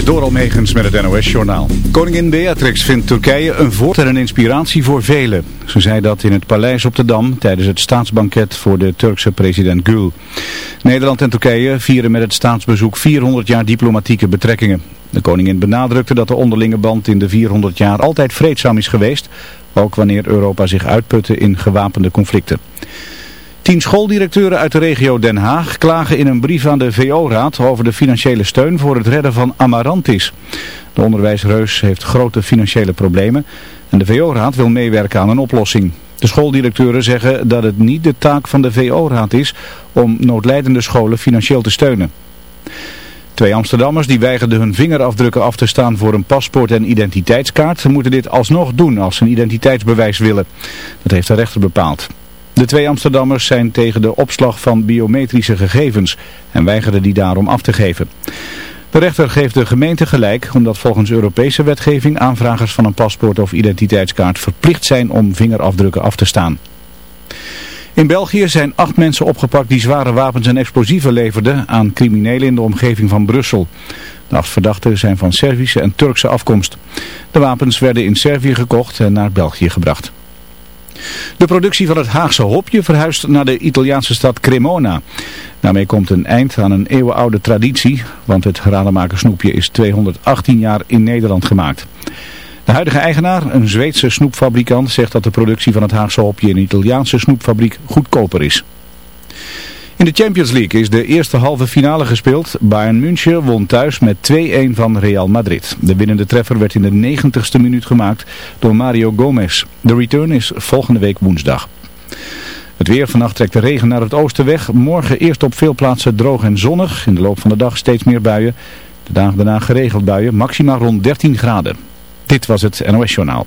is door Almegens met het NOS-journaal. Koningin Beatrix vindt Turkije een voort en een inspiratie voor velen. Ze zei dat in het paleis op de Dam tijdens het staatsbanket voor de Turkse president Gül. Nederland en Turkije vieren met het staatsbezoek 400 jaar diplomatieke betrekkingen. De koningin benadrukte dat de onderlinge band in de 400 jaar altijd vreedzaam is geweest, ook wanneer Europa zich uitputte in gewapende conflicten. Tien schooldirecteuren uit de regio Den Haag klagen in een brief aan de VO-raad over de financiële steun voor het redden van Amarantis. De onderwijsreus heeft grote financiële problemen en de VO-raad wil meewerken aan een oplossing. De schooldirecteuren zeggen dat het niet de taak van de VO-raad is om noodlijdende scholen financieel te steunen. Twee Amsterdammers die weigerden hun vingerafdrukken af te staan voor een paspoort en identiteitskaart moeten dit alsnog doen als ze een identiteitsbewijs willen. Dat heeft de rechter bepaald. De twee Amsterdammers zijn tegen de opslag van biometrische gegevens en weigerden die daarom af te geven. De rechter geeft de gemeente gelijk omdat volgens Europese wetgeving aanvragers van een paspoort of identiteitskaart verplicht zijn om vingerafdrukken af te staan. In België zijn acht mensen opgepakt die zware wapens en explosieven leverden aan criminelen in de omgeving van Brussel. De acht verdachten zijn van Servische en Turkse afkomst. De wapens werden in Servië gekocht en naar België gebracht. De productie van het Haagse hopje verhuist naar de Italiaanse stad Cremona. Daarmee komt een eind aan een eeuwenoude traditie, want het Rademaker is 218 jaar in Nederland gemaakt. De huidige eigenaar, een Zweedse snoepfabrikant, zegt dat de productie van het Haagse hopje in een Italiaanse snoepfabriek goedkoper is. In de Champions League is de eerste halve finale gespeeld. Bayern München won thuis met 2-1 van Real Madrid. De winnende treffer werd in de 90ste minuut gemaakt door Mario Gomez. De return is volgende week woensdag. Het weer vannacht trekt de regen naar het oosten weg. Morgen eerst op veel plaatsen droog en zonnig. In de loop van de dag steeds meer buien. De dagen daarna geregeld buien, maximaal rond 13 graden. Dit was het NOS Journaal.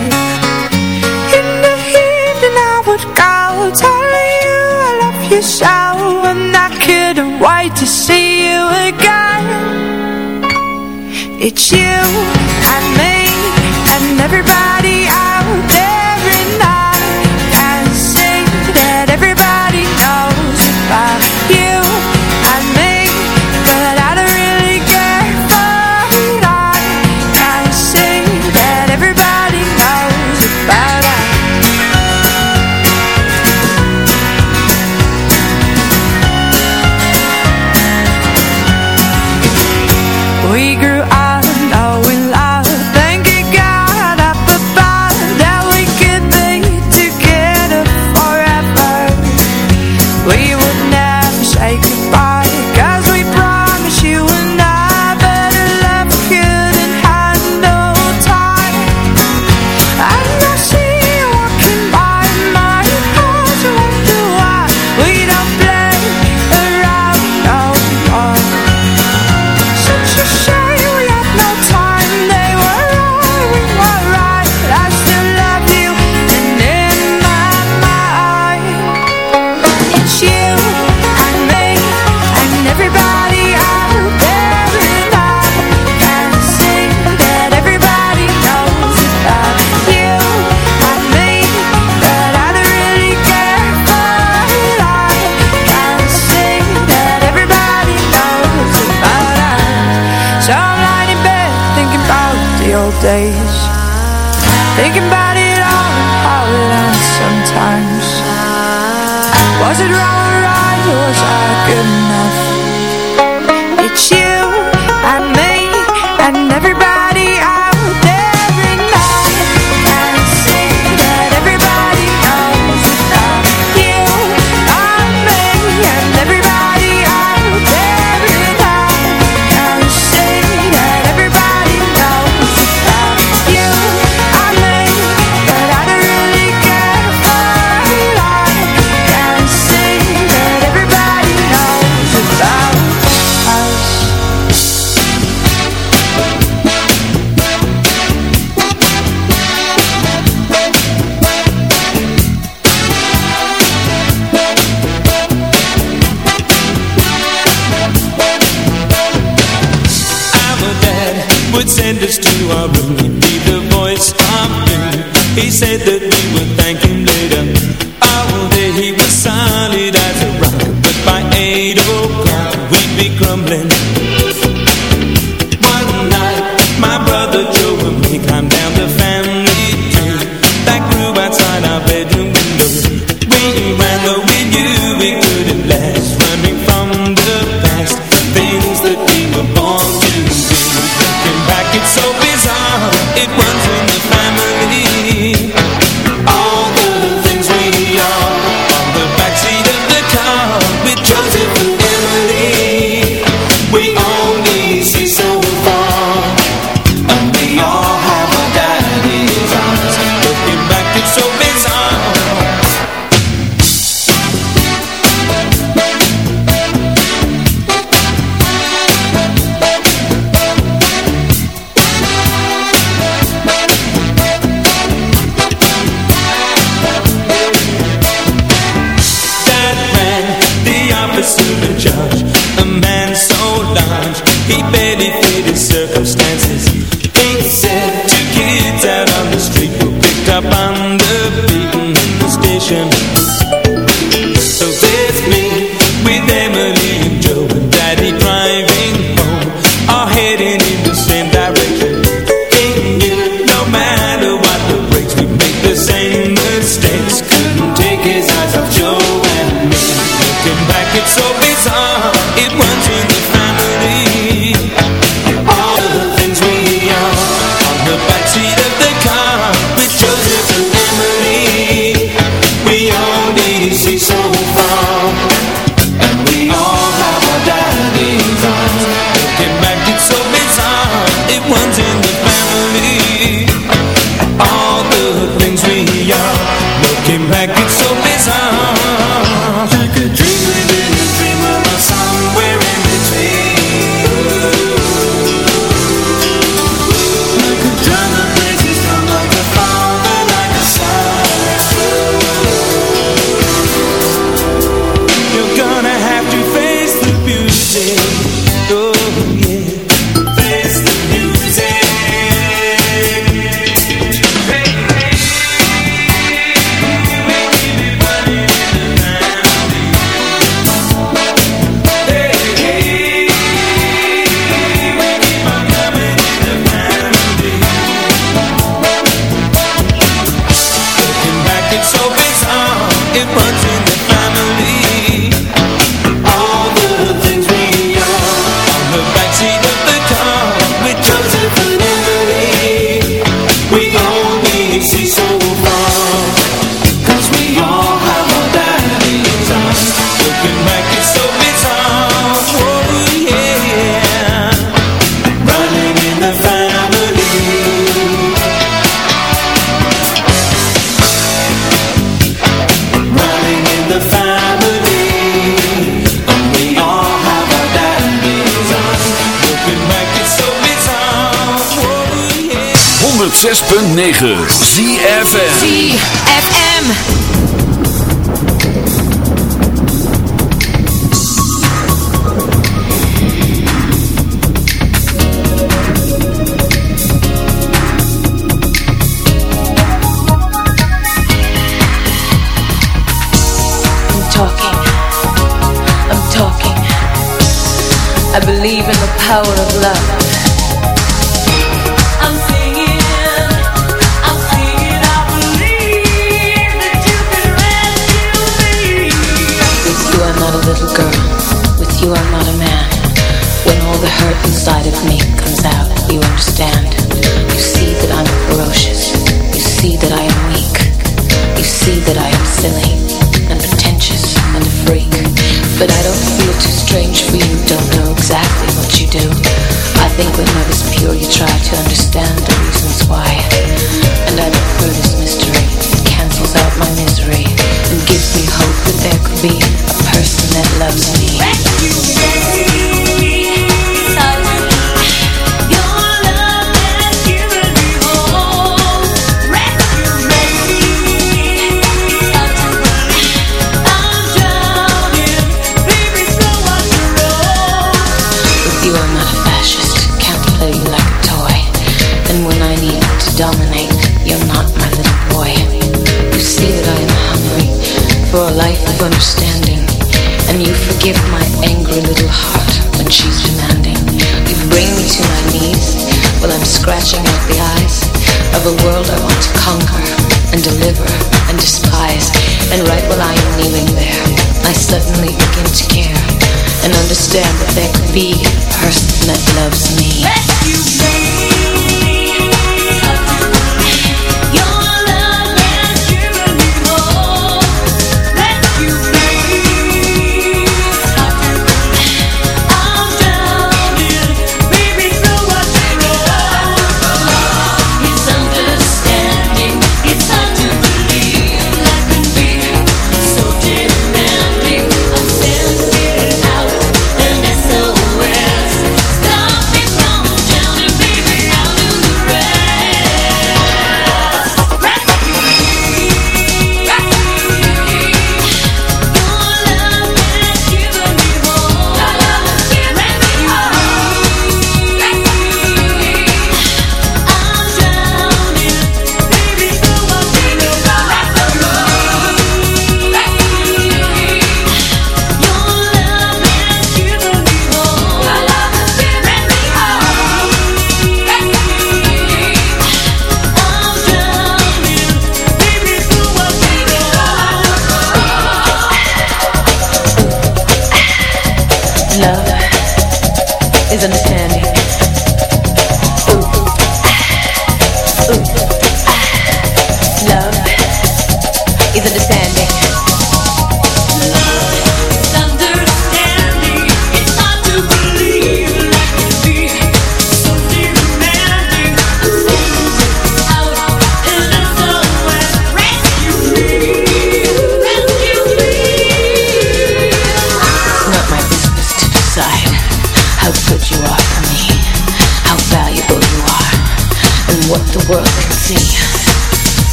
wish I when I couldn't wait to see you again. It's you and me and everybody else when the 106.9 ZFM ZFM I believe in the power of love. little girl. With you, I'm not a man. When all the hurt inside of me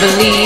believe.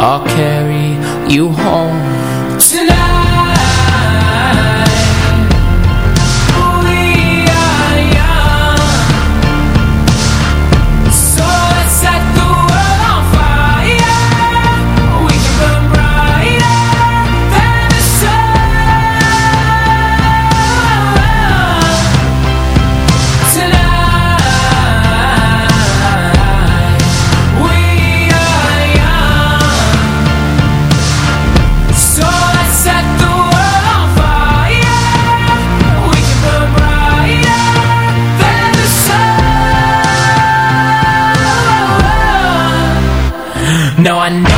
I'll carry you home No, I know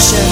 an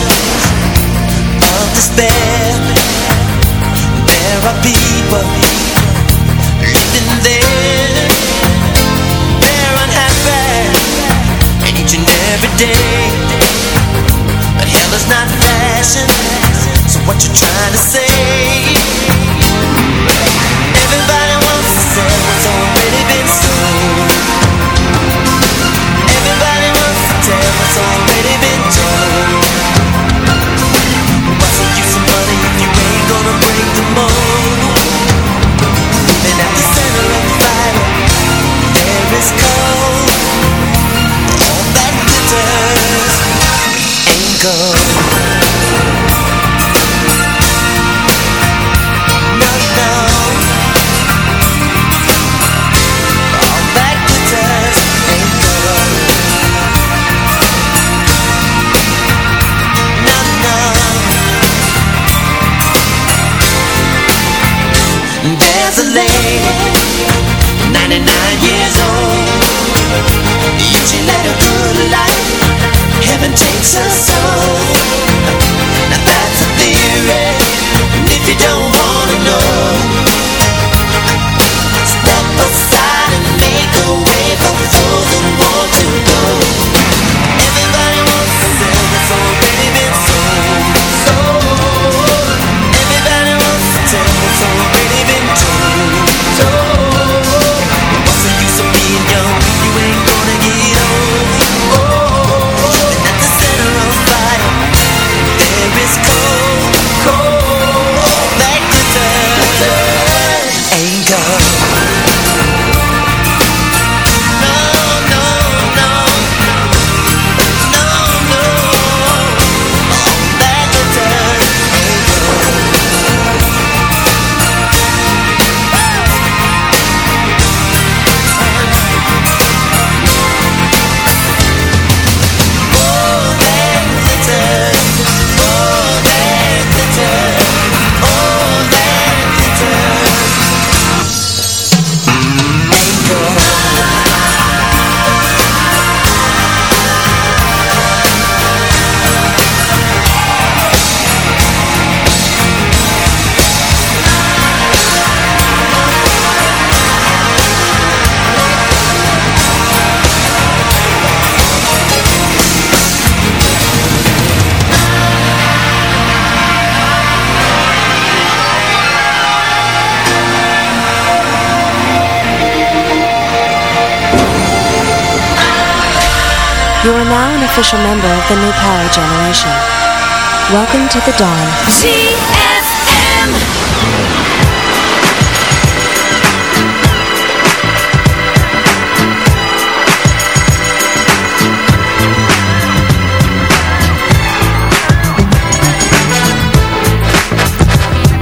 Welcome to the dawn. ZFM.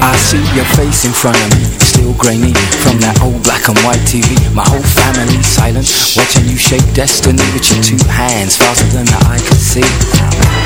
I see your face in front of me, still grainy from that old black and white TV. My whole family silent, watching you shape destiny with your two hands faster than the eye can see.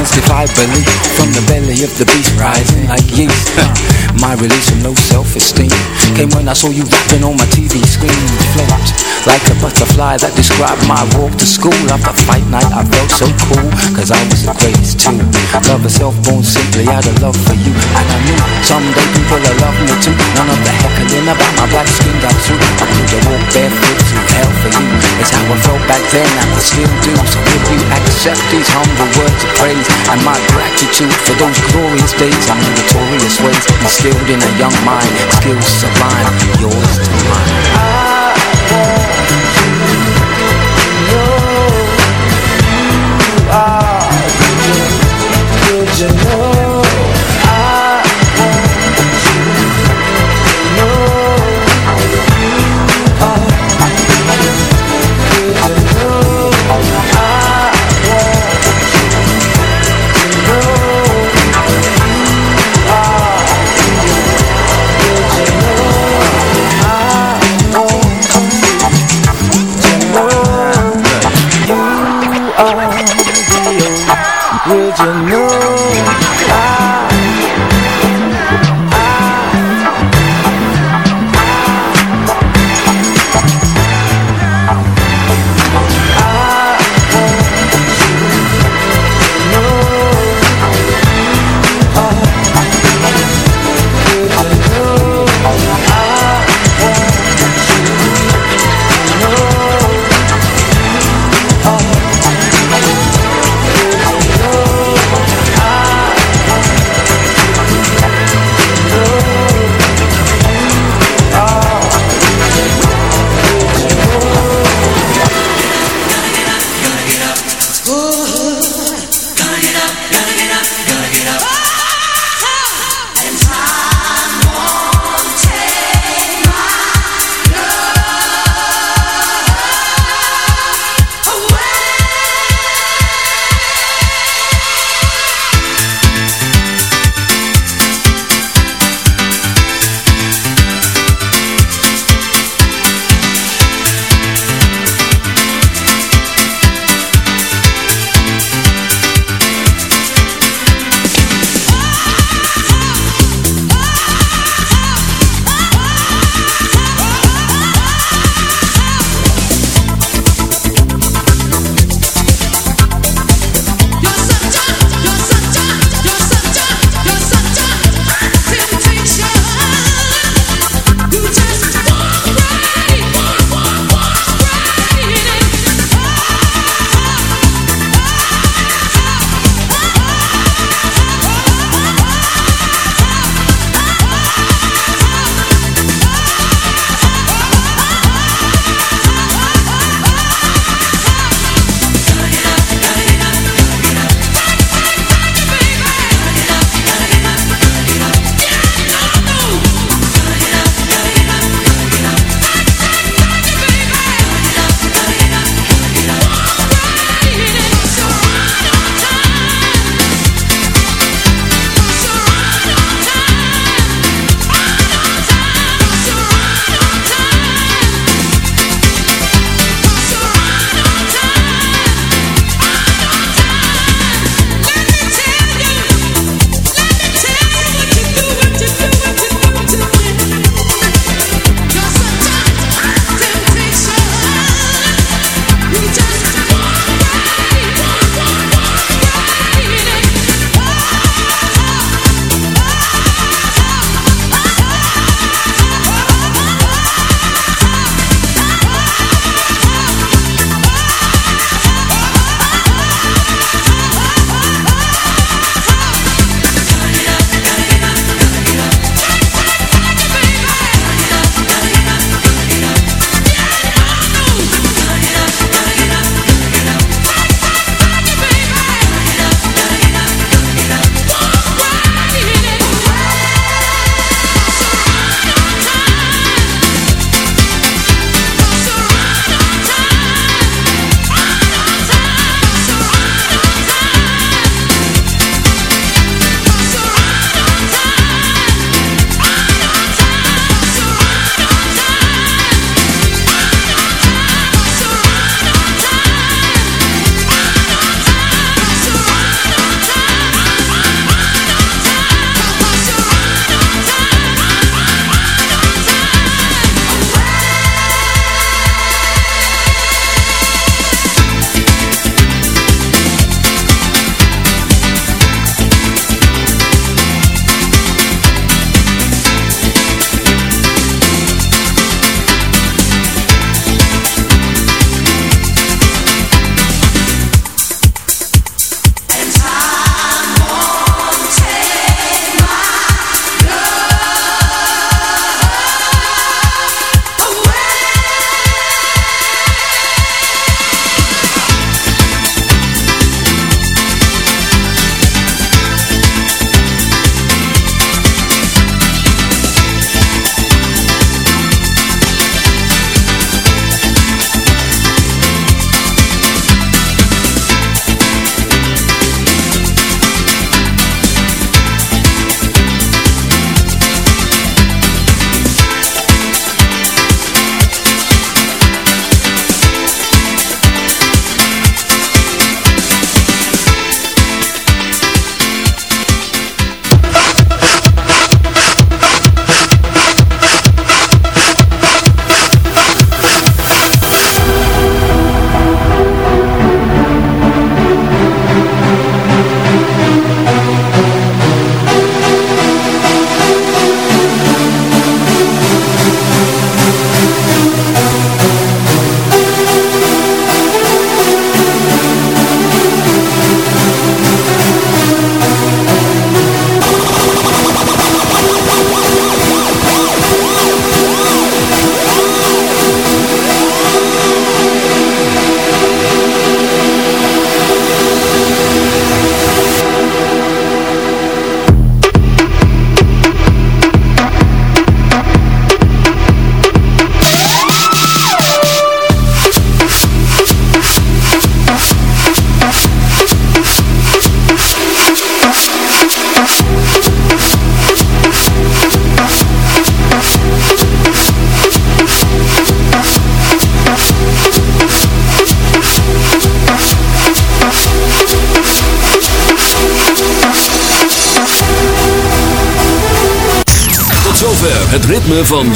Achievements defy belief From the belly of the beast rising like yeast. My release from low self-esteem. Came when I saw you rapping on my TV screen. Flamed like a butterfly that described my walk to school. After fight night I felt so cool Cause I was the greatest too. Love herself born simply out of love for you. And I knew someday people will love me too. None of the heckling about my black skin got through. I could have walked barefoot then I still do So if you accept these humble words of praise And my gratitude for those glorious days And notorious ways Instilled in a young mind Skills sublime Yours to mine I want you, you are good to know